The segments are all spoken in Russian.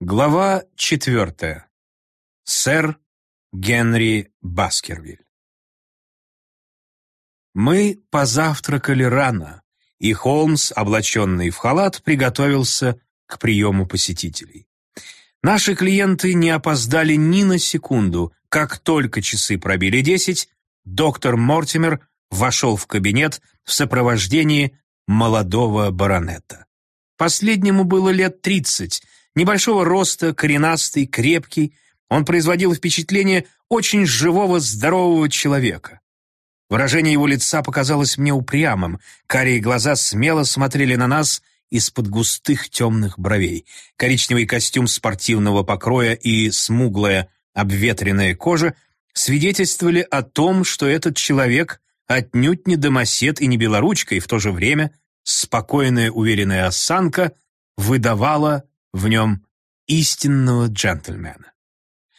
Глава четвертая. Сэр Генри Баскервиль. Мы позавтракали рано, и Холмс, облаченный в халат, приготовился к приему посетителей. Наши клиенты не опоздали ни на секунду. Как только часы пробили десять, доктор Мортимер вошел в кабинет в сопровождении молодого баронета. Последнему было лет тридцать, небольшого роста, коренастый, крепкий. Он производил впечатление очень живого, здорового человека. Выражение его лица показалось мне упрямым, карие глаза смело смотрели на нас из-под густых темных бровей. Коричневый костюм спортивного покроя и смуглая обветренная кожа свидетельствовали о том, что этот человек отнюдь не домосед и не белоручка, и в то же время спокойная уверенная осанка выдавала в нем истинного джентльмена.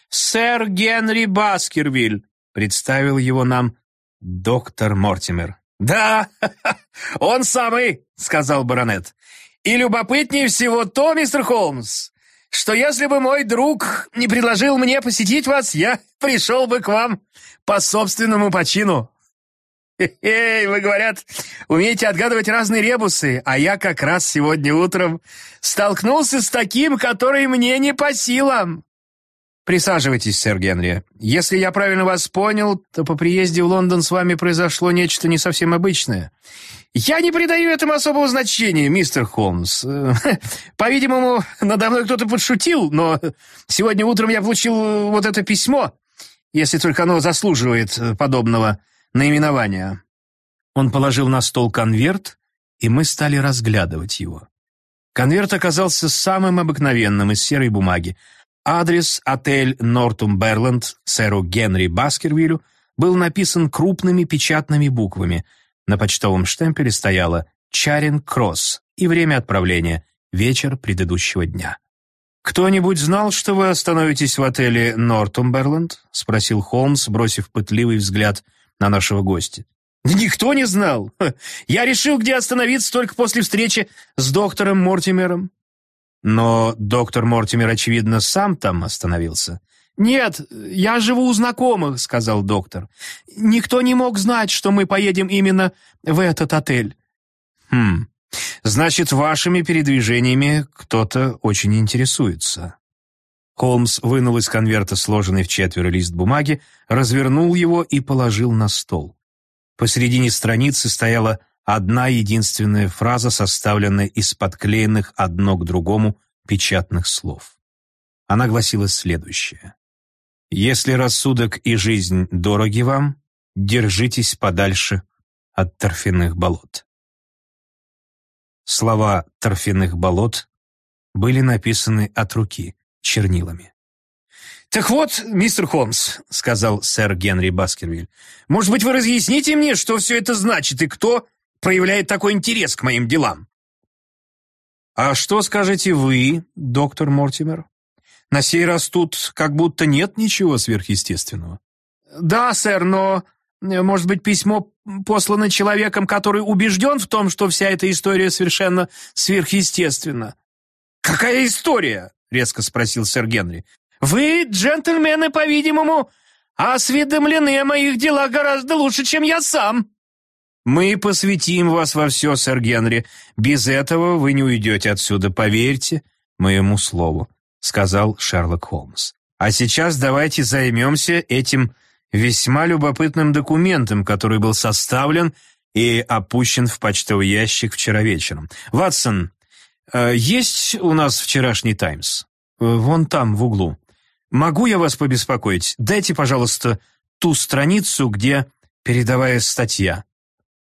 «Сэр Генри Баскервиль», — представил его нам доктор Мортимер. «Да, он самый», — сказал баронет. «И любопытнее всего то, мистер Холмс, что если бы мой друг не предложил мне посетить вас, я пришел бы к вам по собственному почину». Эй, вы, говорят, умеете отгадывать разные ребусы, а я как раз сегодня утром столкнулся с таким, который мне не по силам. Присаживайтесь, сэр Генри. Если я правильно вас понял, то по приезде в Лондон с вами произошло нечто не совсем обычное. Я не придаю этому особого значения, мистер Холмс. По-видимому, надо мной кто-то подшутил, но сегодня утром я получил вот это письмо, если только оно заслуживает подобного наименования. Он положил на стол конверт, и мы стали разглядывать его. Конверт оказался самым обыкновенным из серой бумаги. Адрес отель Нортумберленд сэру Генри Баскервилю был написан крупными печатными буквами. На почтовом штемпеле стояло «Чаринг Кросс» и время отправления – вечер предыдущего дня. «Кто-нибудь знал, что вы остановитесь в отеле Нортумберленд?» — спросил Холмс, бросив пытливый взгляд на нашего гостя. «Никто не знал. Я решил, где остановиться только после встречи с доктором Мортимером». «Но доктор Мортимер, очевидно, сам там остановился». «Нет, я живу у знакомых», — сказал доктор. «Никто не мог знать, что мы поедем именно в этот отель». «Хм, значит, вашими передвижениями кто-то очень интересуется». Холмс вынул из конверта сложенный в четверо лист бумаги, развернул его и положил на стол. Посередине страницы стояла одна единственная фраза, составленная из подклеенных одно к другому печатных слов. Она гласила следующее. «Если рассудок и жизнь дороги вам, держитесь подальше от торфяных болот». Слова «торфяных болот» были написаны от руки чернилами. «Так вот, мистер Холмс», — сказал сэр Генри Баскервиль, «может быть, вы разъясните мне, что все это значит и кто проявляет такой интерес к моим делам?» «А что скажете вы, доктор Мортимер? На сей раз тут как будто нет ничего сверхъестественного». «Да, сэр, но, может быть, письмо послано человеком, который убежден в том, что вся эта история совершенно сверхъестественна». «Какая история?» — резко спросил сэр Генри. «Вы, джентльмены, по-видимому, осведомлены о моих делах гораздо лучше, чем я сам». «Мы посвятим вас во все, сэр Генри. Без этого вы не уйдете отсюда, поверьте моему слову», — сказал Шерлок Холмс. «А сейчас давайте займемся этим весьма любопытным документом, который был составлен и опущен в почтовый ящик вчера вечером. Ватсон, «Есть у нас вчерашний «Таймс»?» э, «Вон там, в углу. Могу я вас побеспокоить? Дайте, пожалуйста, ту страницу, где передовая статья».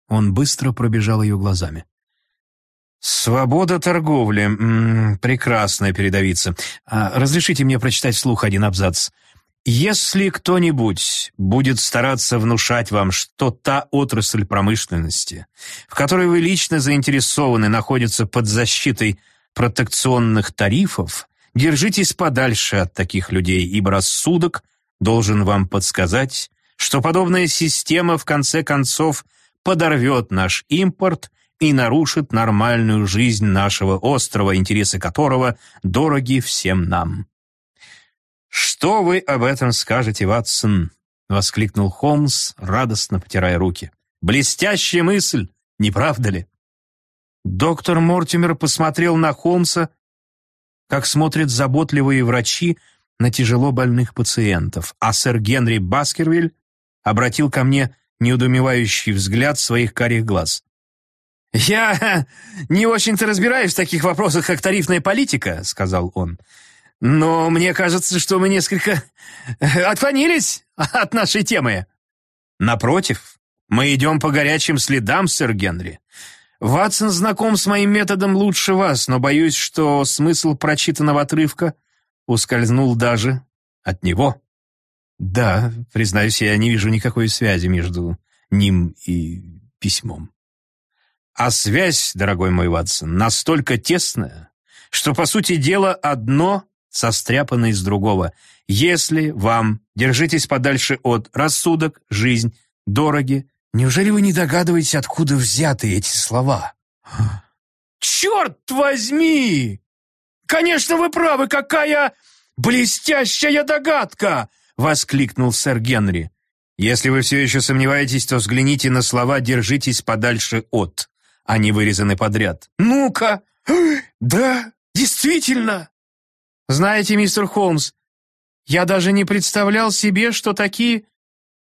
Он быстро пробежал ее глазами. «Свобода торговли. М -м, прекрасная передовица. А, разрешите мне прочитать вслух один абзац. Если кто-нибудь будет стараться внушать вам, что та отрасль промышленности, в которой вы лично заинтересованы, находится под защитой протекционных тарифов, держитесь подальше от таких людей, ибо рассудок должен вам подсказать, что подобная система в конце концов подорвет наш импорт и нарушит нормальную жизнь нашего острова, интересы которого дороги всем нам. «Что вы об этом скажете, Ватсон?» — воскликнул Холмс, радостно потирая руки. «Блестящая мысль, не правда ли?» Доктор Мортимер посмотрел на Холмса, как смотрят заботливые врачи на тяжело больных пациентов, а сэр Генри Баскервиль обратил ко мне неудумевающий взгляд своих карих глаз. «Я не очень-то разбираюсь в таких вопросах, как тарифная политика», — сказал он. «Но мне кажется, что мы несколько отклонились от нашей темы». «Напротив, мы идем по горячим следам, сэр Генри. Ватсон знаком с моим методом лучше вас, но боюсь, что смысл прочитанного отрывка ускользнул даже от него». «Да, признаюсь, я не вижу никакой связи между ним и письмом». А связь, дорогой мой Ватсон, настолько тесная, что, по сути дела, одно состряпано из другого. Если вам, держитесь подальше от рассудок, жизнь, дороги, неужели вы не догадываетесь, откуда взяты эти слова? «Черт возьми! Конечно, вы правы, какая блестящая догадка!» — воскликнул сэр Генри. «Если вы все еще сомневаетесь, то взгляните на слова «держитесь подальше от». Они вырезаны подряд. «Ну-ка! Да, действительно!» «Знаете, мистер Холмс, я даже не представлял себе, что такие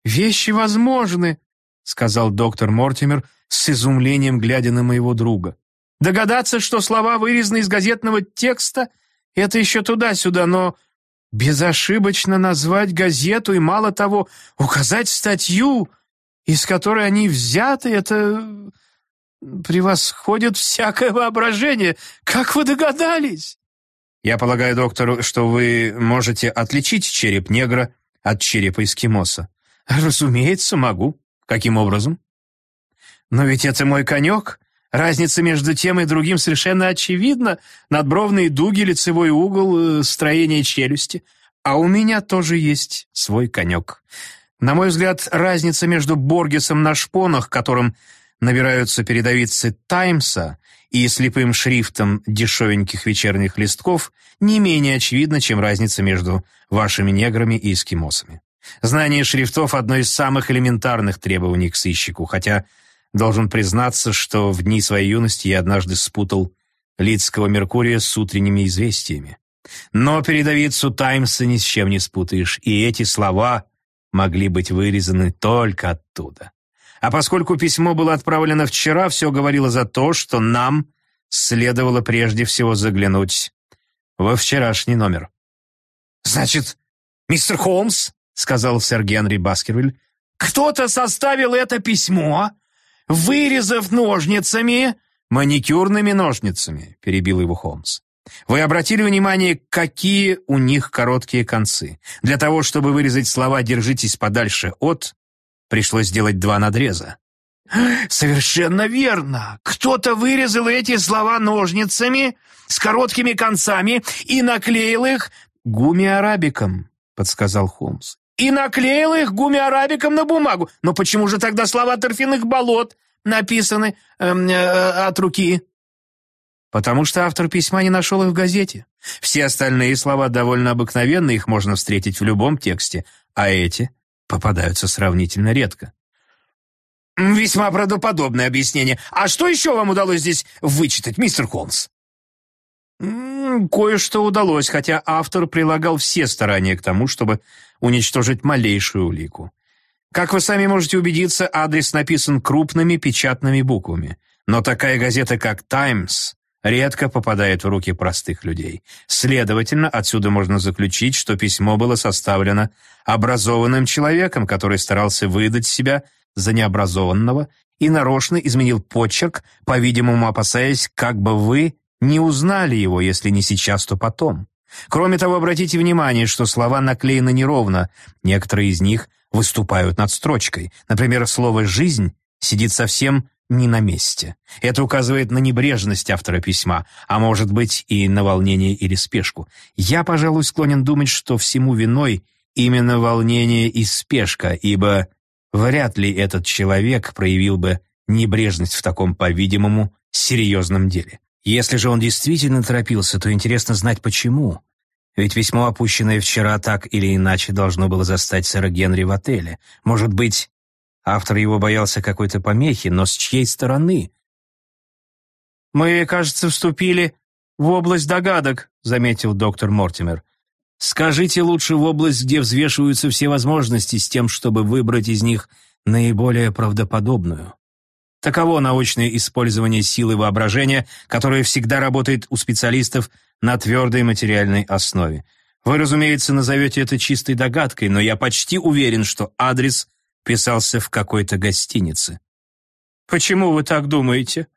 вещи возможны», сказал доктор Мортимер с изумлением, глядя на моего друга. «Догадаться, что слова вырезаны из газетного текста, это еще туда-сюда, но безошибочно назвать газету и, мало того, указать статью, из которой они взяты, это превосходит всякое воображение. Как вы догадались?» «Я полагаю, доктор, что вы можете отличить череп негра от черепа эскимоса?» «Разумеется, могу. Каким образом?» «Но ведь это мой конек. Разница между тем и другим совершенно очевидна. Надбровные дуги, лицевой угол, э, строение челюсти. А у меня тоже есть свой конек. На мой взгляд, разница между Боргесом на шпонах, которым набираются передовицы «Таймса» и слепым шрифтом дешевеньких вечерних листков не менее очевидно, чем разница между вашими неграми и эскимосами. Знание шрифтов – одно из самых элементарных требований к сыщику, хотя должен признаться, что в дни своей юности я однажды спутал Лидского Меркурия с утренними известиями. Но передовицу «Таймса» ни с чем не спутаешь, и эти слова могли быть вырезаны только оттуда. А поскольку письмо было отправлено вчера, все говорило за то, что нам следовало прежде всего заглянуть во вчерашний номер. «Значит, мистер Холмс, — сказал сэр Генри Баскервиль, — кто-то составил это письмо, вырезав ножницами...» «Маникюрными ножницами», — перебил его Холмс. Вы обратили внимание, какие у них короткие концы? Для того, чтобы вырезать слова «держитесь подальше от», Пришлось сделать два надреза. «Совершенно верно! Кто-то вырезал эти слова ножницами с короткими концами и наклеил их гумиарабиком», — подсказал Холмс. «И наклеил их гумиарабиком на бумагу. Но почему же тогда слова торфяных болот написаны эм, э, от руки?» «Потому что автор письма не нашел их в газете. Все остальные слова довольно обыкновенные, их можно встретить в любом тексте, а эти попадаются сравнительно редко. «Весьма правдоподобное объяснение. А что еще вам удалось здесь вычитать, мистер Холмс?» «Кое-что удалось, хотя автор прилагал все старания к тому, чтобы уничтожить малейшую улику. Как вы сами можете убедиться, адрес написан крупными печатными буквами. Но такая газета, как «Таймс», редко попадает в руки простых людей. Следовательно, отсюда можно заключить, что письмо было составлено образованным человеком, который старался выдать себя за необразованного и нарочно изменил почерк, по-видимому, опасаясь, как бы вы не узнали его, если не сейчас, то потом. Кроме того, обратите внимание, что слова наклеены неровно, некоторые из них выступают над строчкой. Например, слово «жизнь» сидит совсем не на месте. Это указывает на небрежность автора письма, а может быть и на волнение или спешку. Я, пожалуй, склонен думать, что всему виной именно волнение и спешка, ибо вряд ли этот человек проявил бы небрежность в таком, по-видимому, серьезном деле. Если же он действительно торопился, то интересно знать, почему. Ведь письмо, опущенное вчера, так или иначе должно было застать сэра Генри в отеле. Может быть, автор его боялся какой-то помехи, но с чьей стороны? «Мы, кажется, вступили в область догадок», — заметил доктор Мортимер. «Скажите лучше в область, где взвешиваются все возможности, с тем, чтобы выбрать из них наиболее правдоподобную». Таково научное использование силы воображения, которое всегда работает у специалистов на твердой материальной основе. Вы, разумеется, назовете это чистой догадкой, но я почти уверен, что адрес писался в какой-то гостинице. Почему вы так думаете?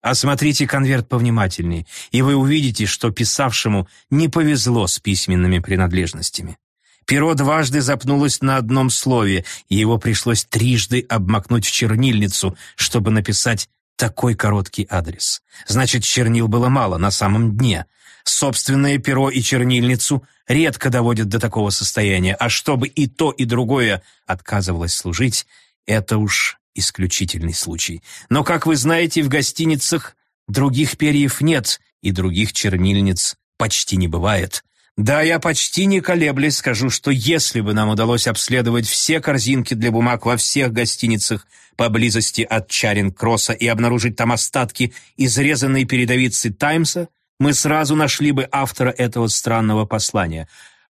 Осмотрите конверт повнимательнее, и вы увидите, что писавшему не повезло с письменными принадлежностями. Перо дважды запнулось на одном слове, и его пришлось трижды обмакнуть в чернильницу, чтобы написать такой короткий адрес. Значит, чернил было мало на самом дне. Собственное перо и чернильницу редко доводят до такого состояния, а чтобы и то, и другое отказывалось служить, это уж исключительный случай. Но, как вы знаете, в гостиницах других перьев нет, и других чернильниц почти не бывает. Да, я почти не колеблясь скажу, что если бы нам удалось обследовать все корзинки для бумаг во всех гостиницах поблизости от Чаринг-Кросса и обнаружить там остатки изрезанной передовицы «Таймса», мы сразу нашли бы автора этого странного послания.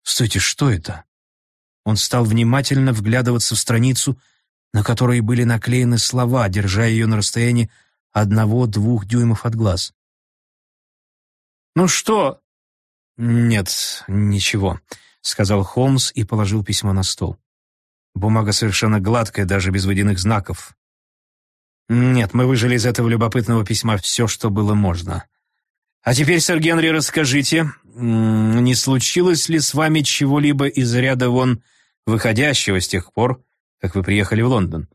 Стойте, что это? Он стал внимательно вглядываться в страницу, на которой были наклеены слова, держа ее на расстоянии одного-двух дюймов от глаз. «Ну что?» «Нет, ничего», — сказал Холмс и положил письмо на стол. Бумага совершенно гладкая, даже без водяных знаков. Нет, мы выжили из этого любопытного письма все, что было можно. А теперь, сэр Генри, расскажите, не случилось ли с вами чего-либо из ряда вон выходящего с тех пор, как вы приехали в Лондон?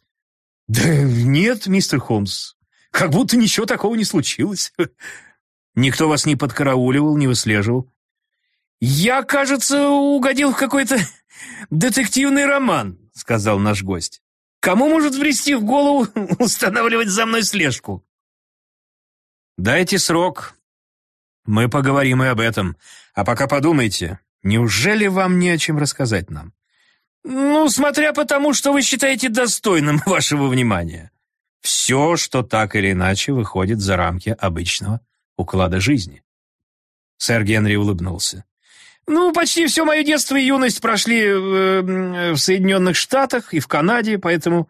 Да нет, мистер Холмс, как будто ничего такого не случилось. Никто вас не подкарауливал, не выслеживал. «Я, кажется, угодил в какой-то детективный роман», — сказал наш гость. «Кому может врести в голову устанавливать за мной слежку?» «Дайте срок. Мы поговорим и об этом. А пока подумайте, неужели вам не о чем рассказать нам?» «Ну, смотря по тому, что вы считаете достойным вашего внимания. Все, что так или иначе выходит за рамки обычного уклада жизни». Сэр Генри улыбнулся. Ну, почти все мое детство и юность прошли э, в Соединенных Штатах и в Канаде, поэтому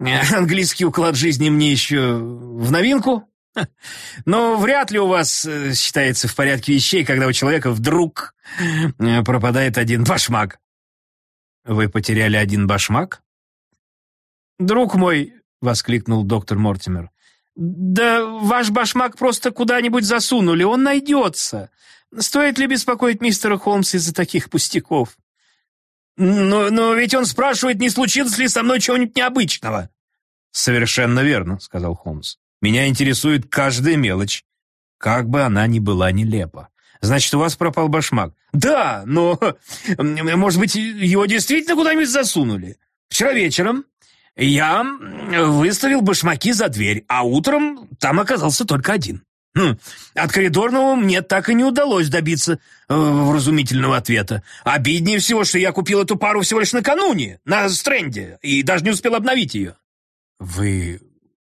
э, английский уклад жизни мне еще в новинку. Но вряд ли у вас э, считается в порядке вещей, когда у человека вдруг пропадает один башмак. Вы потеряли один башмак? Друг мой, — воскликнул доктор Мортимер, — да ваш башмак просто куда-нибудь засунули, он найдется. Стоит ли беспокоить мистера Холмса из-за таких пустяков? Но, но ведь он спрашивает, не случилось ли со мной чего-нибудь необычного. Совершенно верно, сказал Холмс. Меня интересует каждая мелочь, как бы она ни была нелепа. Значит, у вас пропал башмак. Да, но, может быть, его действительно куда-нибудь засунули. Вчера вечером я выставил башмаки за дверь, а утром там оказался только один. Хм, от коридорного мне так и не удалось добиться э, вразумительного ответа. Обиднее всего, что я купил эту пару всего лишь накануне, на стренде, и даже не успел обновить ее. Вы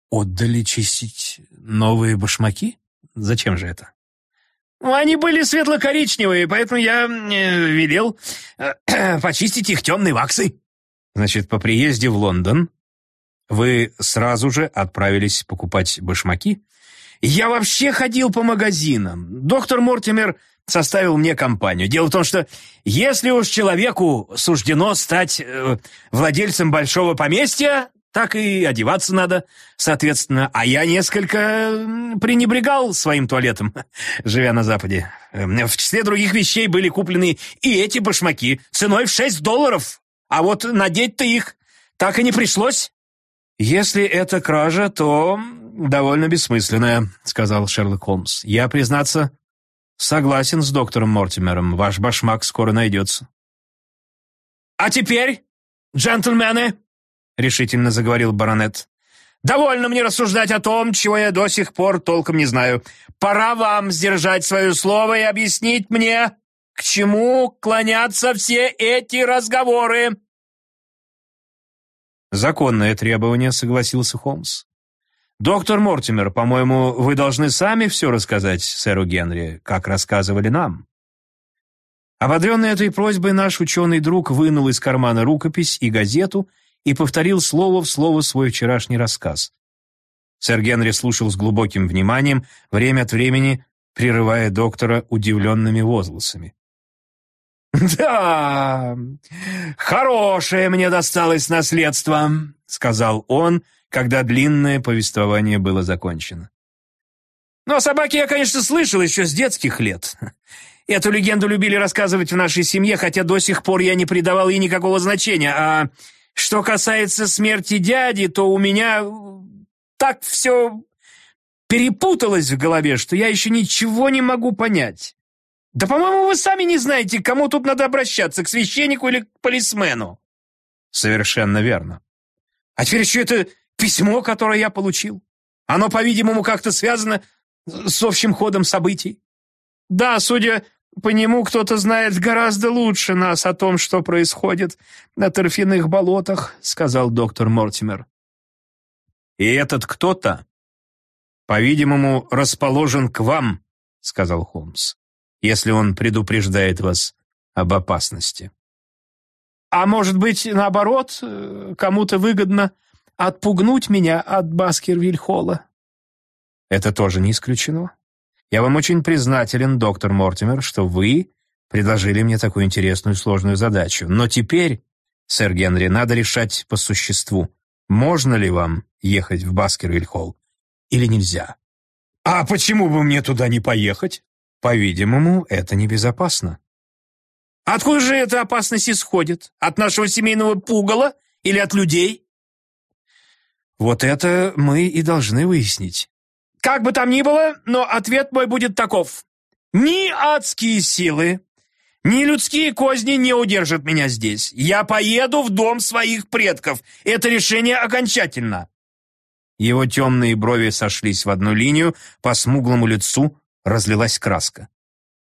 отдали чистить новые башмаки? Зачем же это? Ну, они были светло-коричневые, поэтому я э, велел э, почистить их темной ваксой. Значит, по приезде в Лондон вы сразу же отправились покупать башмаки? Я вообще ходил по магазинам. Доктор Мортимер составил мне компанию. Дело в том, что если уж человеку суждено стать э, владельцем большого поместья, так и одеваться надо, соответственно. А я несколько пренебрегал своим туалетом, живя на Западе. Эм, в числе других вещей были куплены и эти башмаки ценой в 6 долларов. А вот надеть-то их так и не пришлось. Если это кража, то довольно бессмысленная», — сказал Шерлок Холмс. «Я, признаться, согласен с доктором Мортимером. Ваш башмак скоро найдется». «А теперь, джентльмены», — решительно заговорил баронет, Довольно мне рассуждать о том, чего я до сих пор толком не знаю. Пора вам сдержать свое слово и объяснить мне, к чему клонятся все эти разговоры. Законное требование, согласился Холмс. Доктор Мортимер, по-моему, вы должны сами все рассказать сэру Генри, как рассказывали нам. Ободренный этой просьбой, наш ученый друг вынул из кармана рукопись и газету и повторил слово в слово свой вчерашний рассказ. Сэр Генри слушал с глубоким вниманием, время от времени прерывая доктора удивленными возгласами. «Да, хорошее мне досталось наследство», — сказал он, когда длинное повествование было закончено. «Ну, о собаке я, конечно, слышал еще с детских лет. Эту легенду любили рассказывать в нашей семье, хотя до сих пор я не придавал ей никакого значения. А что касается смерти дяди, то у меня так все перепуталось в голове, что я еще ничего не могу понять. Да, по-моему, вы сами не знаете, к кому тут надо обращаться, к священнику или к полисмену. Совершенно верно. А теперь еще это письмо, которое я получил. Оно, по-видимому, как-то связано с общим ходом событий. Да, судя по нему, кто-то знает гораздо лучше нас о том, что происходит на торфяных болотах, сказал доктор Мортимер. И этот кто-то, по-видимому, расположен к вам, сказал Холмс если он предупреждает вас об опасности. А может быть, наоборот, э, кому-то выгодно отпугнуть меня от Баскервиль-Холла? Это тоже не исключено. Я вам очень признателен, доктор Мортимер, что вы предложили мне такую интересную сложную задачу. Но теперь, сэр Генри, надо решать по существу, можно ли вам ехать в Баскервиль-Холл или нельзя. А почему бы мне туда не поехать? По-видимому, это небезопасно. Откуда же эта опасность исходит? От нашего семейного пугала или от людей? Вот это мы и должны выяснить. Как бы там ни было, но ответ мой будет таков. Ни адские силы, ни людские козни не удержат меня здесь. Я поеду в дом своих предков. Это решение окончательно. Его темные брови сошлись в одну линию, по смуглому лицу разлилась краска.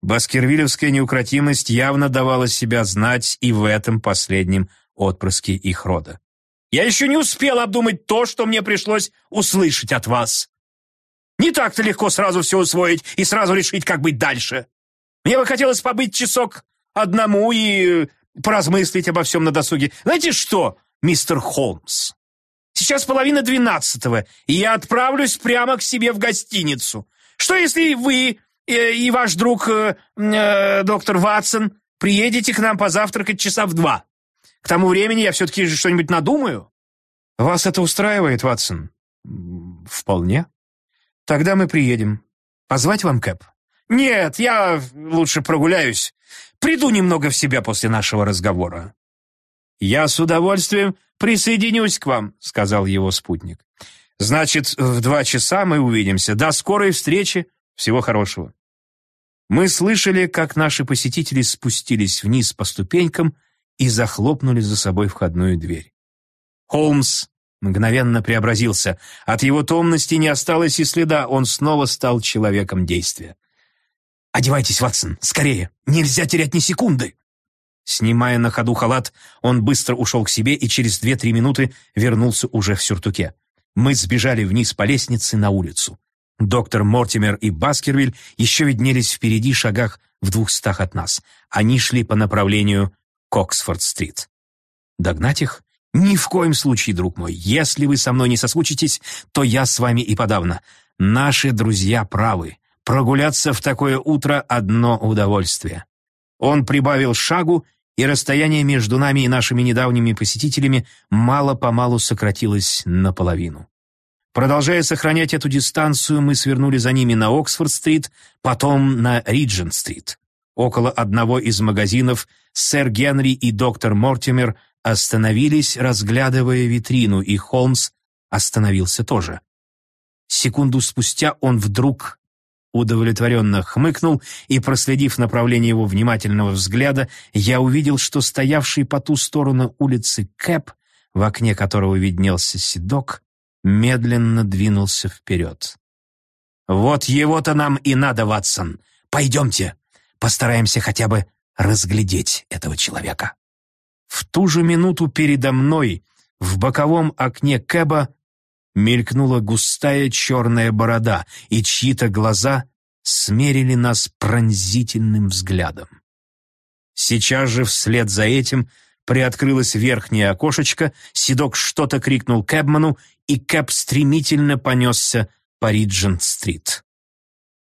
Баскервилевская неукротимость явно давала себя знать и в этом последнем отпрыске их рода. «Я еще не успел обдумать то, что мне пришлось услышать от вас. Не так-то легко сразу все усвоить и сразу решить, как быть дальше. Мне бы хотелось побыть часок одному и поразмыслить обо всем на досуге. Знаете что, мистер Холмс? Сейчас половина двенадцатого, и я отправлюсь прямо к себе в гостиницу. Что если вы э, и ваш друг э, э, доктор Ватсон приедете к нам позавтракать часа в два? К тому времени я все-таки что-нибудь надумаю». «Вас это устраивает, Ватсон?» «Вполне. Тогда мы приедем. Позвать вам Кэп?» «Нет, я лучше прогуляюсь. Приду немного в себя после нашего разговора». «Я с удовольствием присоединюсь к вам», — сказал его спутник. Значит, в два часа мы увидимся. До скорой встречи. Всего хорошего. Мы слышали, как наши посетители спустились вниз по ступенькам и захлопнули за собой входную дверь. Холмс мгновенно преобразился. От его томности не осталось и следа, он снова стал человеком действия. «Одевайтесь, Ватсон, скорее! Нельзя терять ни секунды!» Снимая на ходу халат, он быстро ушел к себе и через две-три минуты вернулся уже в сюртуке. Мы сбежали вниз по лестнице на улицу. Доктор Мортимер и Баскервиль еще виднелись впереди шагах в двухстах от нас. Они шли по направлению к Оксфорд-стрит. Догнать их? Ни в коем случае, друг мой. Если вы со мной не соскучитесь, то я с вами и подавно. Наши друзья правы. Прогуляться в такое утро — одно удовольствие. Он прибавил шагу, и расстояние между нами и нашими недавними посетителями мало-помалу сократилось наполовину. Продолжая сохранять эту дистанцию, мы свернули за ними на Оксфорд-стрит, потом на Риджент-стрит. Около одного из магазинов сэр Генри и доктор Мортимер остановились, разглядывая витрину, и Холмс остановился тоже. Секунду спустя он вдруг удовлетворенно хмыкнул, и, проследив направление его внимательного взгляда, я увидел, что стоявший по ту сторону улицы Кэп, в окне которого виднелся седок, медленно двинулся вперед. «Вот его-то нам и надо, Ватсон. Пойдемте, постараемся хотя бы разглядеть этого человека». В ту же минуту передо мной, в боковом окне Кэба, мелькнула густая черная борода, и чьи-то глаза смерили нас пронзительным взглядом. Сейчас же вслед за этим приоткрылось верхнее окошечко, Седок что-то крикнул Кэбману, и Кэб стремительно понесся по Риджент-стрит.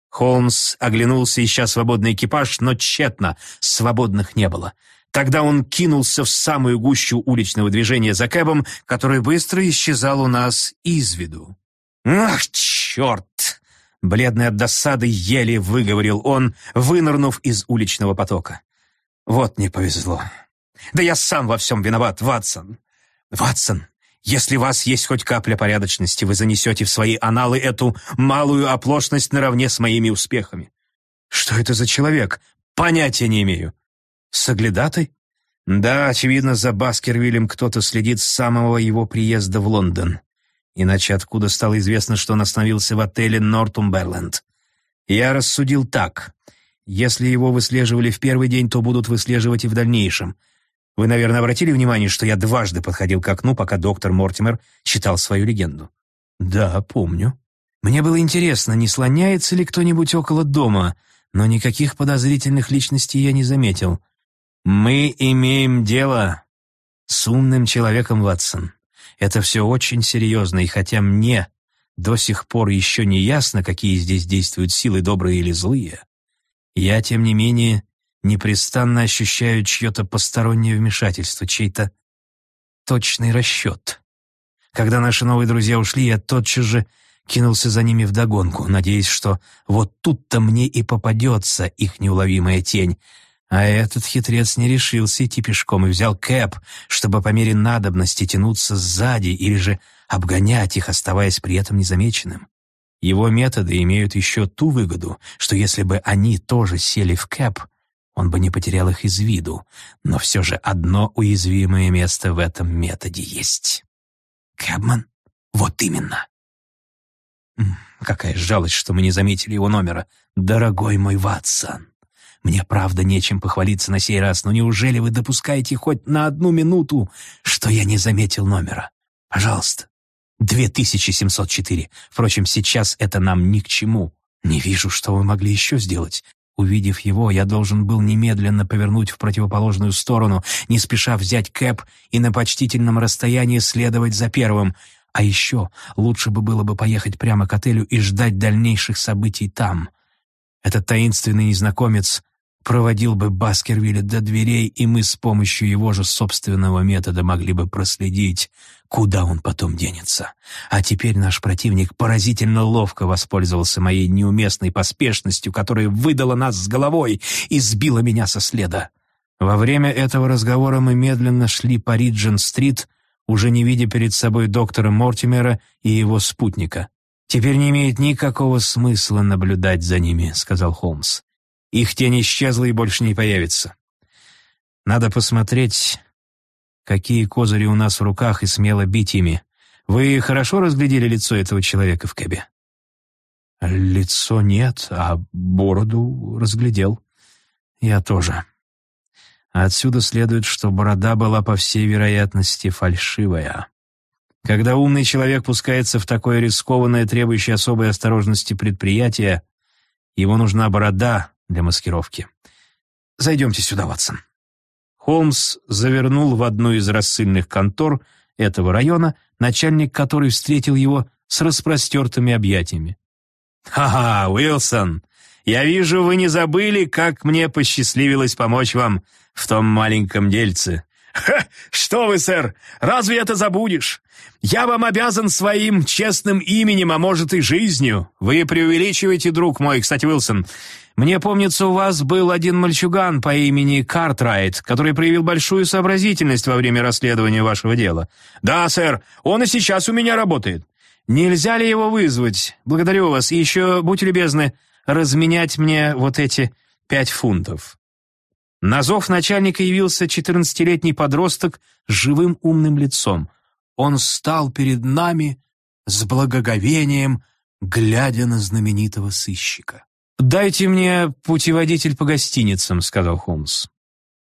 Холмс оглянулся, ища свободный экипаж, но тщетно, свободных не было. Тогда он кинулся в самую гущу уличного движения за Кэбом, который быстро исчезал у нас из виду. «Ах, черт!» Бледный от досады еле выговорил он, вынырнув из уличного потока. «Вот не повезло. Да я сам во всем виноват, Ватсон. Ватсон, если у вас есть хоть капля порядочности, вы занесете в свои аналы эту малую оплошность наравне с моими успехами. Что это за человек? Понятия не имею. Соглядатай? Да, очевидно, за Баскервиллем кто-то следит с самого его приезда в Лондон. Иначе откуда стало известно, что он остановился в отеле Нортумберленд? Я рассудил так. Если его выслеживали в первый день, то будут выслеживать и в дальнейшем — вы, наверное, обратили внимание, что я дважды подходил к окну, пока доктор Мортимер читал свою легенду? Да, помню. Мне было интересно, не слоняется ли кто-нибудь около дома, но никаких подозрительных личностей я не заметил. Мы имеем дело с умным человеком, Ватсон. Это все очень серьезно, и хотя мне до сих пор еще не ясно, какие здесь действуют силы, добрые или злые, я, тем не менее, непрестанно ощущаю чье-то постороннее вмешательство, чей-то точный расчет. Когда наши новые друзья ушли, я тотчас же кинулся за ними вдогонку, надеясь, что вот тут-то мне и попадется их неуловимая тень. А этот хитрец не решился идти пешком и взял кэп, чтобы по мере надобности тянуться сзади или же обгонять их, оставаясь при этом незамеченным. Его методы имеют еще ту выгоду, что если бы они тоже сели в кэп, он бы не потерял их из виду, но все же одно уязвимое место в этом методе есть. Кэбман? Вот именно. Какая жалость, что мы не заметили его номера. Дорогой мой Ватсон, мне правда нечем похвалиться на сей раз, но неужели вы допускаете хоть на одну минуту, что я не заметил номера? Пожалуйста. 2704. Впрочем, сейчас это нам ни к чему. Не вижу, что вы могли еще сделать. Увидев его, я должен был немедленно повернуть в противоположную сторону, не спеша взять кэп и на почтительном расстоянии следовать за первым. А еще лучше бы было бы поехать прямо к отелю и ждать дальнейших событий там. Этот таинственный незнакомец проводил бы Баскервилля до дверей, и мы с помощью его же собственного метода могли бы проследить, куда он потом денется. А теперь наш противник поразительно ловко воспользовался моей неуместной поспешностью, которая выдала нас с головой и сбила меня со следа. Во время этого разговора мы медленно шли по Риджин-стрит, уже не видя перед собой доктора Мортимера и его спутника. «Теперь не имеет никакого смысла наблюдать за ними», — сказал Холмс. Их тень исчезла и больше не появится. Надо посмотреть, какие козыри у нас в руках, и смело бить ими. Вы хорошо разглядели лицо этого человека в кэбе? Лицо нет, а бороду разглядел. Я тоже. Отсюда следует, что борода была, по всей вероятности, фальшивая. Когда умный человек пускается в такое рискованное, требующее особой осторожности предприятие, ему нужна борода, для маскировки. Зайдемте сюда, Ватсон». Холмс завернул в одну из рассыльных контор этого района, начальник которой встретил его с распростертыми объятиями. «Ха-ха, Уилсон, я вижу, вы не забыли, как мне посчастливилось помочь вам в том маленьком дельце. Ха, что вы, сэр, разве это забудешь? Я вам обязан своим честным именем, а может и жизнью. Вы преувеличиваете, друг мой, кстати, Уилсон. Мне помнится, у вас был один мальчуган по имени Картрайт, который проявил большую сообразительность во время расследования вашего дела. Да, сэр, он и сейчас у меня работает. Нельзя ли его вызвать? Благодарю вас. И еще, будьте любезны, разменять мне вот эти пять фунтов. На зов начальника явился четырнадцатилетний подросток с живым умным лицом. Он стал перед нами с благоговением, глядя на знаменитого сыщика. «Дайте мне путеводитель по гостиницам», — сказал Холмс.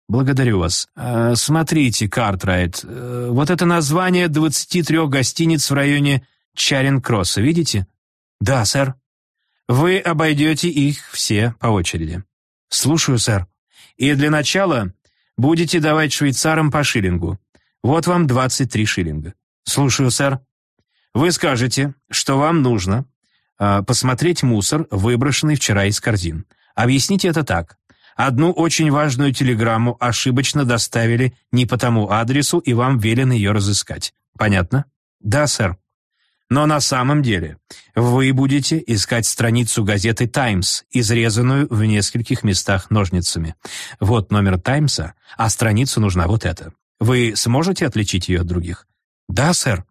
«Благодарю вас. Э, смотрите, Картрайт, э, вот это название 23 гостиниц в районе Чаринг-Кросса, видите?» «Да, сэр». «Вы обойдете их все по очереди». «Слушаю, сэр». «И для начала будете давать швейцарам по шиллингу. Вот вам 23 шиллинга». «Слушаю, сэр». «Вы скажете, что вам нужно э, посмотреть мусор, выброшенный вчера из корзин. Объясните это так. Одну очень важную телеграмму ошибочно доставили не по тому адресу, и вам велено ее разыскать. Понятно? Да, сэр. Но на самом деле вы будете искать страницу газеты «Таймс», изрезанную в нескольких местах ножницами. Вот номер «Таймса», а страницу нужна вот эта. Вы сможете отличить ее от других? Да, сэр.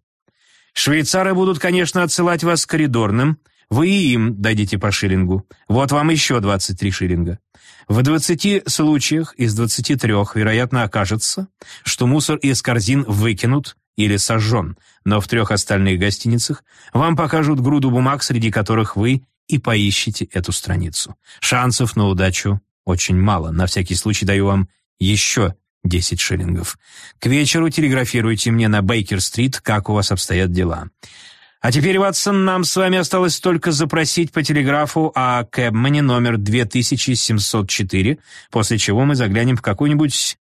Швейцары будут, конечно, отсылать вас коридорным. Вы и им дадите по шиллингу. Вот вам еще 23 шиллинга. В 20 случаях из 23, вероятно, окажется, что мусор из корзин выкинут или сожжен, но в трех остальных гостиницах вам покажут груду бумаг, среди которых вы и поищете эту страницу. Шансов на удачу очень мало. На всякий случай даю вам еще 10 шиллингов. К вечеру телеграфируйте мне на Бейкер-стрит, как у вас обстоят дела. А теперь, Ватсон, нам с вами осталось только запросить по телеграфу о Кэбмане номер 2704, после чего мы заглянем в какую-нибудь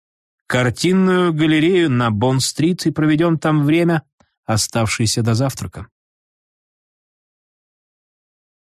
картинную галерею на Бонн-стрит и проведем там время, оставшееся до завтрака.